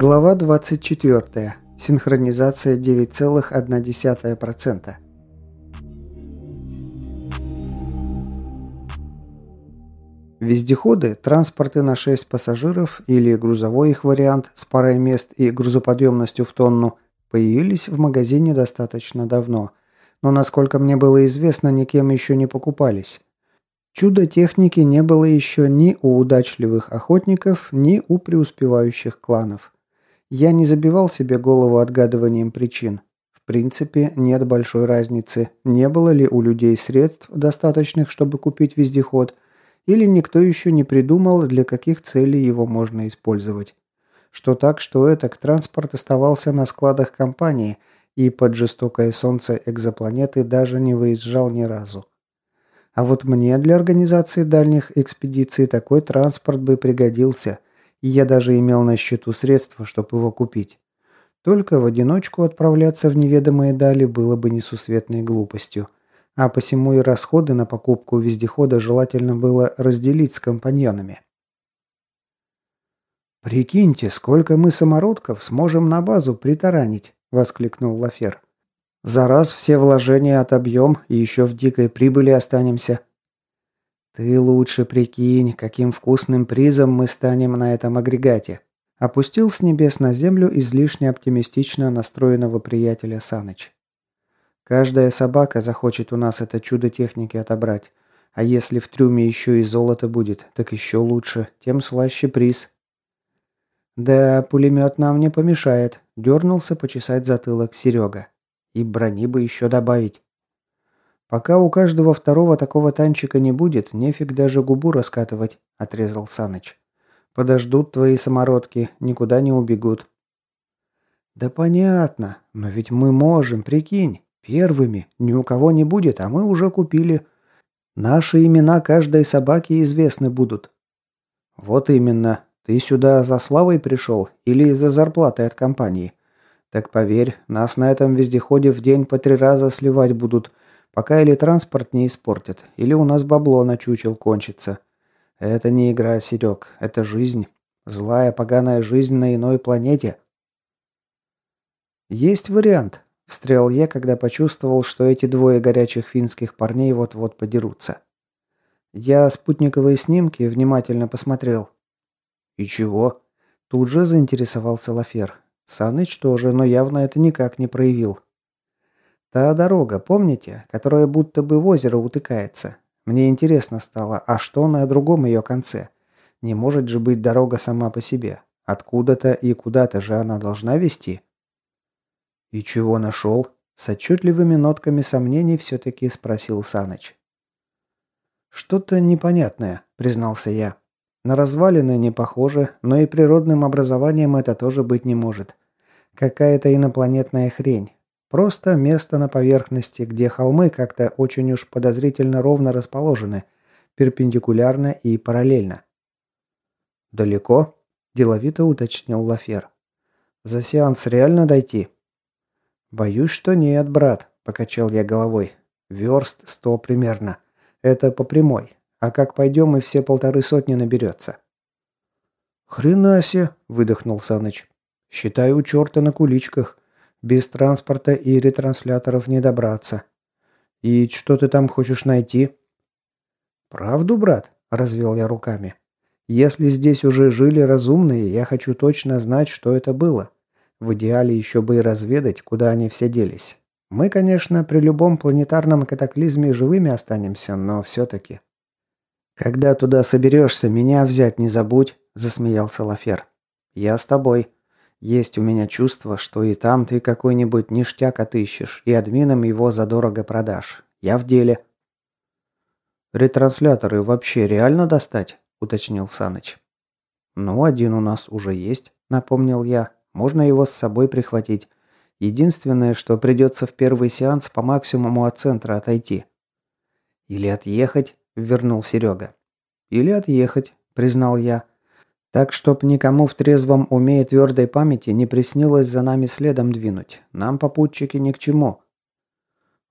Глава 24. Синхронизация 9,1%. Вездеходы, транспорты на 6 пассажиров или грузовой их вариант с парой мест и грузоподъемностью в тонну появились в магазине достаточно давно, но, насколько мне было известно, никем еще не покупались. Чудо техники не было еще ни у удачливых охотников, ни у преуспевающих кланов. Я не забивал себе голову отгадыванием причин. В принципе, нет большой разницы, не было ли у людей средств, достаточных, чтобы купить вездеход, или никто еще не придумал, для каких целей его можно использовать. Что так, что этак, транспорт оставался на складах компании и под жестокое солнце экзопланеты даже не выезжал ни разу. А вот мне для организации дальних экспедиций такой транспорт бы пригодился – и я даже имел на счету средства, чтобы его купить. Только в одиночку отправляться в неведомые дали было бы несусветной глупостью, а посему и расходы на покупку вездехода желательно было разделить с компаньонами. «Прикиньте, сколько мы самородков сможем на базу притаранить!» – воскликнул Лафер. «За раз все вложения отобьем и еще в дикой прибыли останемся». «Ты лучше прикинь, каким вкусным призом мы станем на этом агрегате», опустил с небес на землю излишне оптимистично настроенного приятеля Саныч. «Каждая собака захочет у нас это чудо техники отобрать. А если в трюме еще и золото будет, так еще лучше, тем слаще приз». «Да, пулемет нам не помешает», – дернулся почесать затылок Серега. «И брони бы еще добавить». «Пока у каждого второго такого танчика не будет, нефиг даже губу раскатывать», – отрезал Саныч. «Подождут твои самородки, никуда не убегут». «Да понятно, но ведь мы можем, прикинь. Первыми. Ни у кого не будет, а мы уже купили. Наши имена каждой собаки известны будут». «Вот именно. Ты сюда за славой пришел или за зарплатой от компании?» «Так поверь, нас на этом вездеходе в день по три раза сливать будут, Пока или транспорт не испортят, или у нас бабло на чучел кончится. Это не игра, Серег, это жизнь. Злая, поганая жизнь на иной планете. Есть вариант, встрял я, когда почувствовал, что эти двое горячих финских парней вот-вот подерутся. Я спутниковые снимки внимательно посмотрел. «И чего?» Тут же заинтересовался Лафер. Саныч тоже, но явно это никак не проявил. Та дорога, помните, которая будто бы в озеро утыкается? Мне интересно стало, а что на другом ее конце? Не может же быть дорога сама по себе. Откуда-то и куда-то же она должна вести. И чего нашел? С отчетливыми нотками сомнений все-таки спросил Саныч. «Что-то непонятное», — признался я. «На развалины не похоже, но и природным образованием это тоже быть не может. Какая-то инопланетная хрень, Просто место на поверхности, где холмы как-то очень уж подозрительно ровно расположены, перпендикулярно и параллельно. «Далеко?» – деловито уточнил Лафер. «За сеанс реально дойти?» «Боюсь, что нет, брат», – покачал я головой. «Верст сто примерно. Это по прямой. А как пойдем, и все полторы сотни наберется». «Хрена себе!» – выдохнул Саныч. «Считай у черта на куличках. Без транспорта и ретрансляторов не добраться. И что ты там хочешь найти? Правду, брат? Развел я руками. Если здесь уже жили разумные, я хочу точно знать, что это было. В идеале еще бы и разведать, куда они все делись. Мы, конечно, при любом планетарном катаклизме живыми останемся, но все-таки. «Когда туда соберешься, меня взять не забудь», – засмеялся Лафер. «Я с тобой», есть у меня чувство, что и там ты какой-нибудь ништяк отыщешь, и админам его задорого продашь. Я в деле». «Ретрансляторы вообще реально достать?» – уточнил Саныч. «Ну, один у нас уже есть», – напомнил я. «Можно его с собой прихватить. Единственное, что придется в первый сеанс по максимуму от центра отойти». «Или отъехать», – вернул Серега. «Или отъехать», – признал я. Так, чтоб никому в трезвом уме и твердой памяти не приснилось за нами следом двинуть. Нам попутчики ни к чему».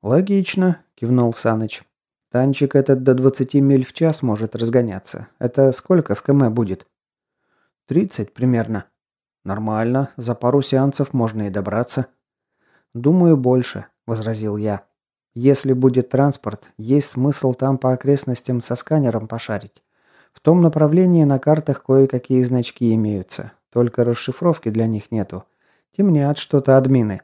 «Логично», – кивнул Саныч. «Танчик этот до 20 миль в час может разгоняться. Это сколько в КМ будет?» «Тридцать примерно». Нормально, за пару сеансов можно и добраться. Думаю, больше, возразил я. Если будет транспорт, есть смысл там по окрестностям со сканером пошарить. В том направлении на картах кое-какие значки имеются, только расшифровки для них нету. Темнят что-то админы.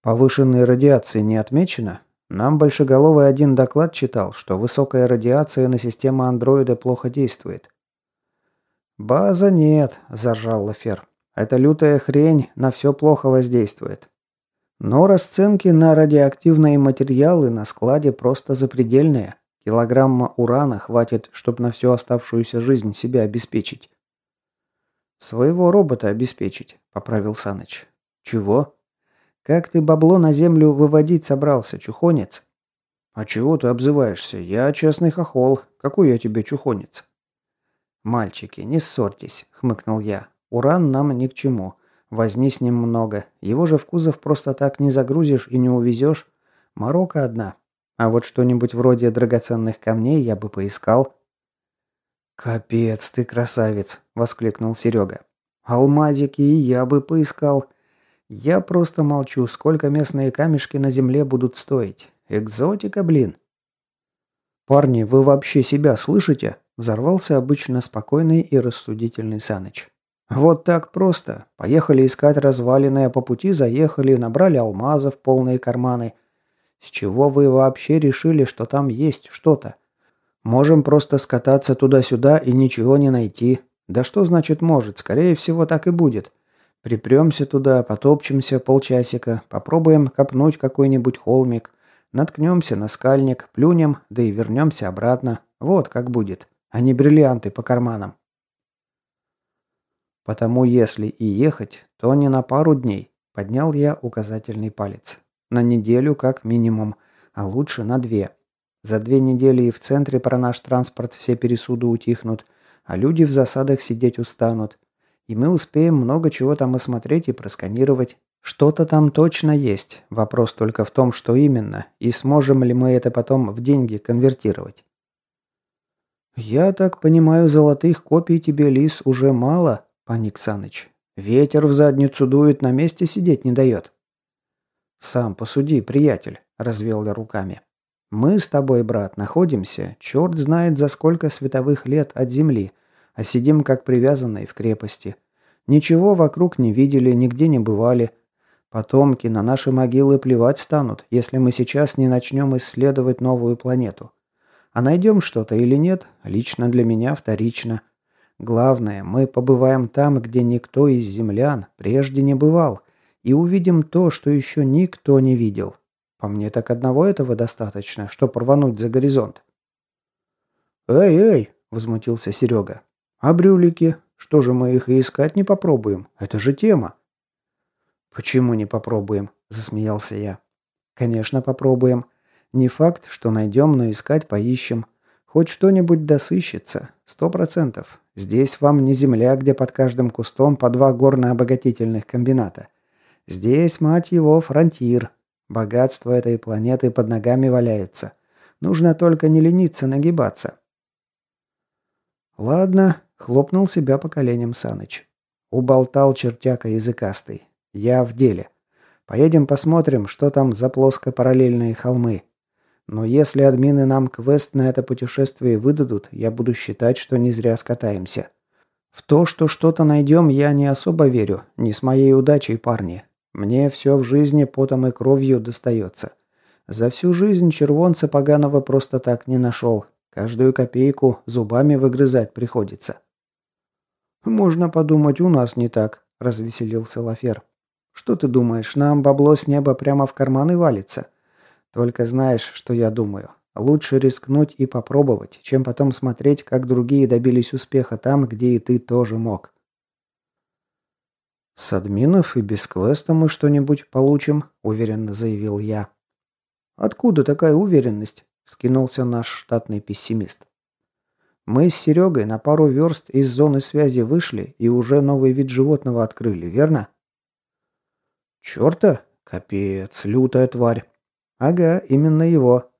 Повышенной радиации не отмечено? Нам Большеголовый один доклад читал, что высокая радиация на систему андроида плохо действует. «База нет», – заржал Лафер. «Эта лютая хрень на все плохо воздействует. Но расценки на радиоактивные материалы на складе просто запредельные. Килограмма урана хватит, чтобы на всю оставшуюся жизнь себя обеспечить». «Своего робота обеспечить», – поправил Саныч. «Чего?» «Как ты бабло на землю выводить собрался, чухонец?» «А чего ты обзываешься? Я честный хохол. Какой я тебе чухонец?» «Мальчики, не ссорьтесь», — хмыкнул я. «Уран нам ни к чему. Возни с ним много. Его же в кузов просто так не загрузишь и не увезешь. Морока одна. А вот что-нибудь вроде драгоценных камней я бы поискал». «Капец ты красавец!» – воскликнул Серега. «Алмазики и я бы поискал. Я просто молчу, сколько местные камешки на земле будут стоить. Экзотика, блин!» «Парни, вы вообще себя слышите?» Взорвался обычно спокойный и рассудительный Саныч. «Вот так просто. Поехали искать развалины, а по пути заехали, набрали алмазов полные карманы. С чего вы вообще решили, что там есть что-то? Можем просто скататься туда-сюда и ничего не найти. Да что значит может? Скорее всего, так и будет. Припремся туда, потопчемся полчасика, попробуем копнуть какой-нибудь холмик, наткнемся на скальник, плюнем, да и вернемся обратно. Вот как будет а не бриллианты по карманам. Потому если и ехать, то не на пару дней, поднял я указательный палец. На неделю как минимум, а лучше на две. За две недели и в центре про наш транспорт все пересуды утихнут, а люди в засадах сидеть устанут. И мы успеем много чего там осмотреть и просканировать. Что-то там точно есть. Вопрос только в том, что именно, и сможем ли мы это потом в деньги конвертировать. «Я так понимаю, золотых копий тебе, лис, уже мало?» – паник Саныч. «Ветер в задницу дует, на месте сидеть не дает». «Сам посуди, приятель», – развел я руками. «Мы с тобой, брат, находимся, черт знает за сколько световых лет от земли, а сидим как привязанные в крепости. Ничего вокруг не видели, нигде не бывали. Потомки на наши могилы плевать станут, если мы сейчас не начнем исследовать новую планету. А найдем что-то или нет, лично для меня вторично. Главное, мы побываем там, где никто из землян прежде не бывал, и увидим то, что еще никто не видел. По мне так одного этого достаточно, чтобы порвануть за горизонт. «Эй, эй!» – возмутился Серега. «А брюлики? Что же мы их и искать не попробуем? Это же тема!» «Почему не попробуем?» – засмеялся я. «Конечно, попробуем. Не факт, что найдем, но искать поищем. Хоть что-нибудь досыщется. Сто процентов. Здесь вам не земля, где под каждым кустом по два горно-обогатительных комбината. Здесь, мать его, фронтир. Богатство этой планеты под ногами валяется. Нужно только не лениться нагибаться. Ладно, хлопнул себя по коленям Саныч. Уболтал чертяка языкастый. Я в деле. Поедем посмотрим, что там за плоско-параллельные холмы. Но если админы нам квест на это путешествие выдадут, я буду считать, что не зря скатаемся. В то, что что-то найдем, я не особо верю. Не с моей удачей, парни. Мне все в жизни потом и кровью достается. За всю жизнь червонца поганого просто так не нашел. Каждую копейку зубами выгрызать приходится. «Можно подумать, у нас не так», – развеселился Лафер. «Что ты думаешь, нам бабло с неба прямо в карманы валится? Только знаешь, что я думаю. Лучше рискнуть и попробовать, чем потом смотреть, как другие добились успеха там, где и ты тоже мог. «С админов и без квеста мы что-нибудь получим», – уверенно заявил я. «Откуда такая уверенность?» – скинулся наш штатный пессимист. «Мы с Серегой на пару верст из зоны связи вышли и уже новый вид животного открыли, верно?» «Черта? Капец, лютая тварь. Ага, именно его.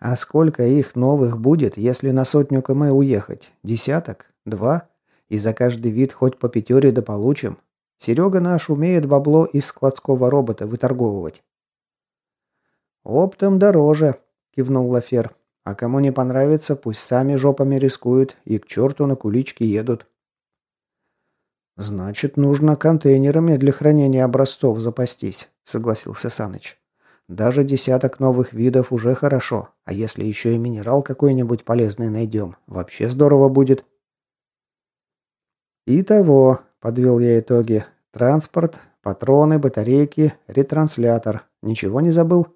А сколько их новых будет, если на сотню км уехать? Десяток? Два? И за каждый вид хоть по пятере да получим. Серега наш умеет бабло из складского робота выторговывать». «Оптом дороже», – кивнул Лафер. «А кому не понравится, пусть сами жопами рискуют и к черту на кулички едут». «Значит, нужно контейнерами для хранения образцов запастись», – согласился Саныч. «Даже десяток новых видов уже хорошо, а если еще и минерал какой-нибудь полезный найдем, вообще здорово будет». «Итого», – подвел я итоги, – «транспорт, патроны, батарейки, ретранслятор. Ничего не забыл?»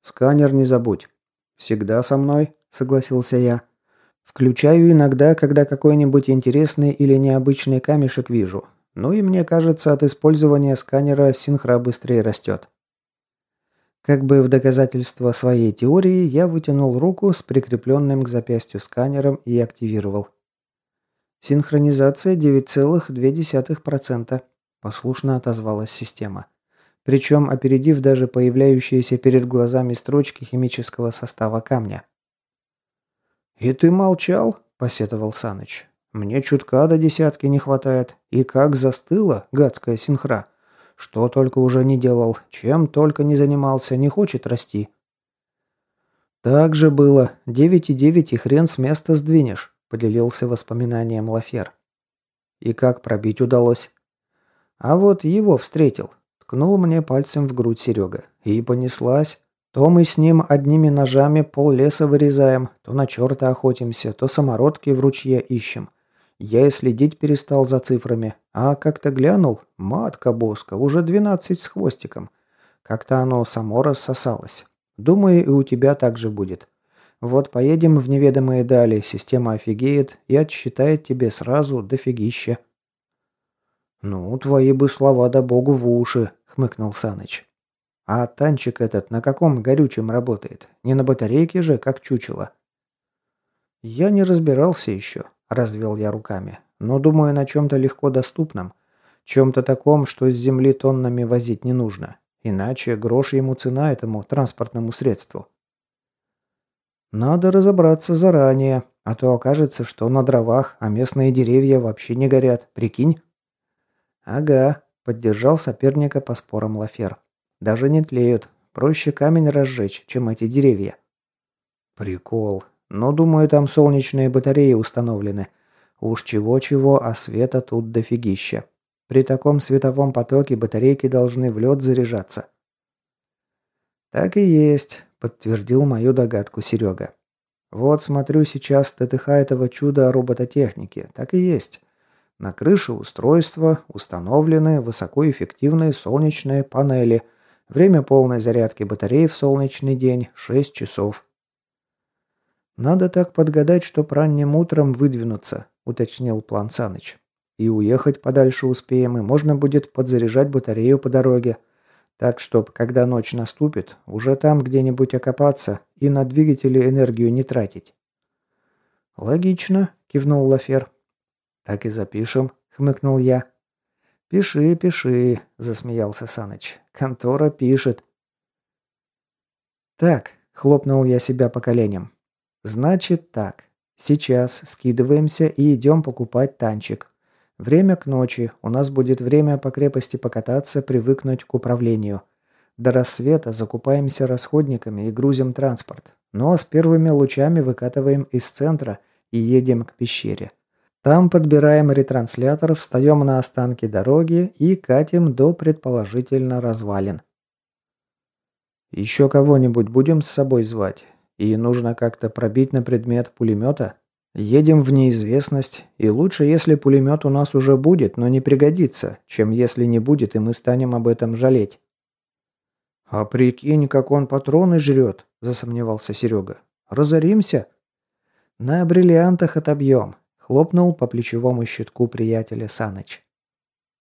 «Сканер не забудь». «Всегда со мной», – согласился я. Включаю иногда, когда какой-нибудь интересный или необычный камешек вижу. Ну и мне кажется, от использования сканера синхра быстрее растет. Как бы в доказательство своей теории, я вытянул руку с прикрепленным к запястью сканером и активировал. Синхронизация 9,2%, послушно отозвалась система. Причем опередив даже появляющиеся перед глазами строчки химического состава камня. «И ты молчал?» – посетовал Саныч. «Мне чутка до десятки не хватает. И как застыла гадская синхра. Что только уже не делал, чем только не занимался, не хочет расти». «Так же было. Девять и девять, и хрен с места сдвинешь», – поделился воспоминанием Лафер. «И как пробить удалось?» «А вот его встретил», – ткнул мне пальцем в грудь Серега. «И понеслась. То мы с ним одними ножами пол леса вырезаем, то на черта охотимся, то самородки в ручье ищем. Я и следить перестал за цифрами, а как-то глянул, матка боска, уже двенадцать с хвостиком. Как-то оно само рассосалось. Думаю, и у тебя так же будет. Вот поедем в неведомые дали, система офигеет и отсчитает тебе сразу дофигища. «Ну, твои бы слова да богу в уши», — хмыкнул Саныч. А танчик этот на каком горючем работает? Не на батарейке же, как чучело. Я не разбирался еще, развел я руками. Но думаю, на чем-то легко доступном. Чем-то таком, что с земли тоннами возить не нужно. Иначе грош ему цена этому транспортному средству. Надо разобраться заранее, а то окажется, что на дровах, а местные деревья вообще не горят. Прикинь? Ага, поддержал соперника по спорам Лафер. Даже не тлеют. Проще камень разжечь, чем эти деревья. Прикол. Но, думаю, там солнечные батареи установлены. Уж чего-чего, а света тут дофигища. При таком световом потоке батарейки должны в лед заряжаться. «Так и есть», — подтвердил мою догадку Серега. «Вот смотрю сейчас ТТХ этого чуда робототехники. Так и есть. На крыше устройства установлены высокоэффективные солнечные панели — Время полной зарядки батареи в солнечный день – 6 часов. «Надо так подгадать, чтоб ранним утром выдвинуться», – уточнил план Саныч. «И уехать подальше успеем, и можно будет подзаряжать батарею по дороге. Так, чтоб, когда ночь наступит, уже там где-нибудь окопаться и на двигатели энергию не тратить». «Логично», – кивнул Лафер. «Так и запишем», – хмыкнул я. «Пиши, пиши», – засмеялся Саныч. «Контора пишет». «Так», – хлопнул я себя по коленям. «Значит так. Сейчас скидываемся и идем покупать танчик. Время к ночи. У нас будет время по крепости покататься, привыкнуть к управлению. До рассвета закупаемся расходниками и грузим транспорт. Но с первыми лучами выкатываем из центра и едем к пещере. Там подбираем ретранслятор, встаем на останки дороги и катим до предположительно развалин. Еще кого-нибудь будем с собой звать? И нужно как-то пробить на предмет пулемета? Едем в неизвестность, и лучше, если пулемет у нас уже будет, но не пригодится, чем если не будет, и мы станем об этом жалеть. «А прикинь, как он патроны жрет», – засомневался Серега. «Разоримся?» «На бриллиантах отобьем. Хлопнул по плечевому щитку приятеля Саныч.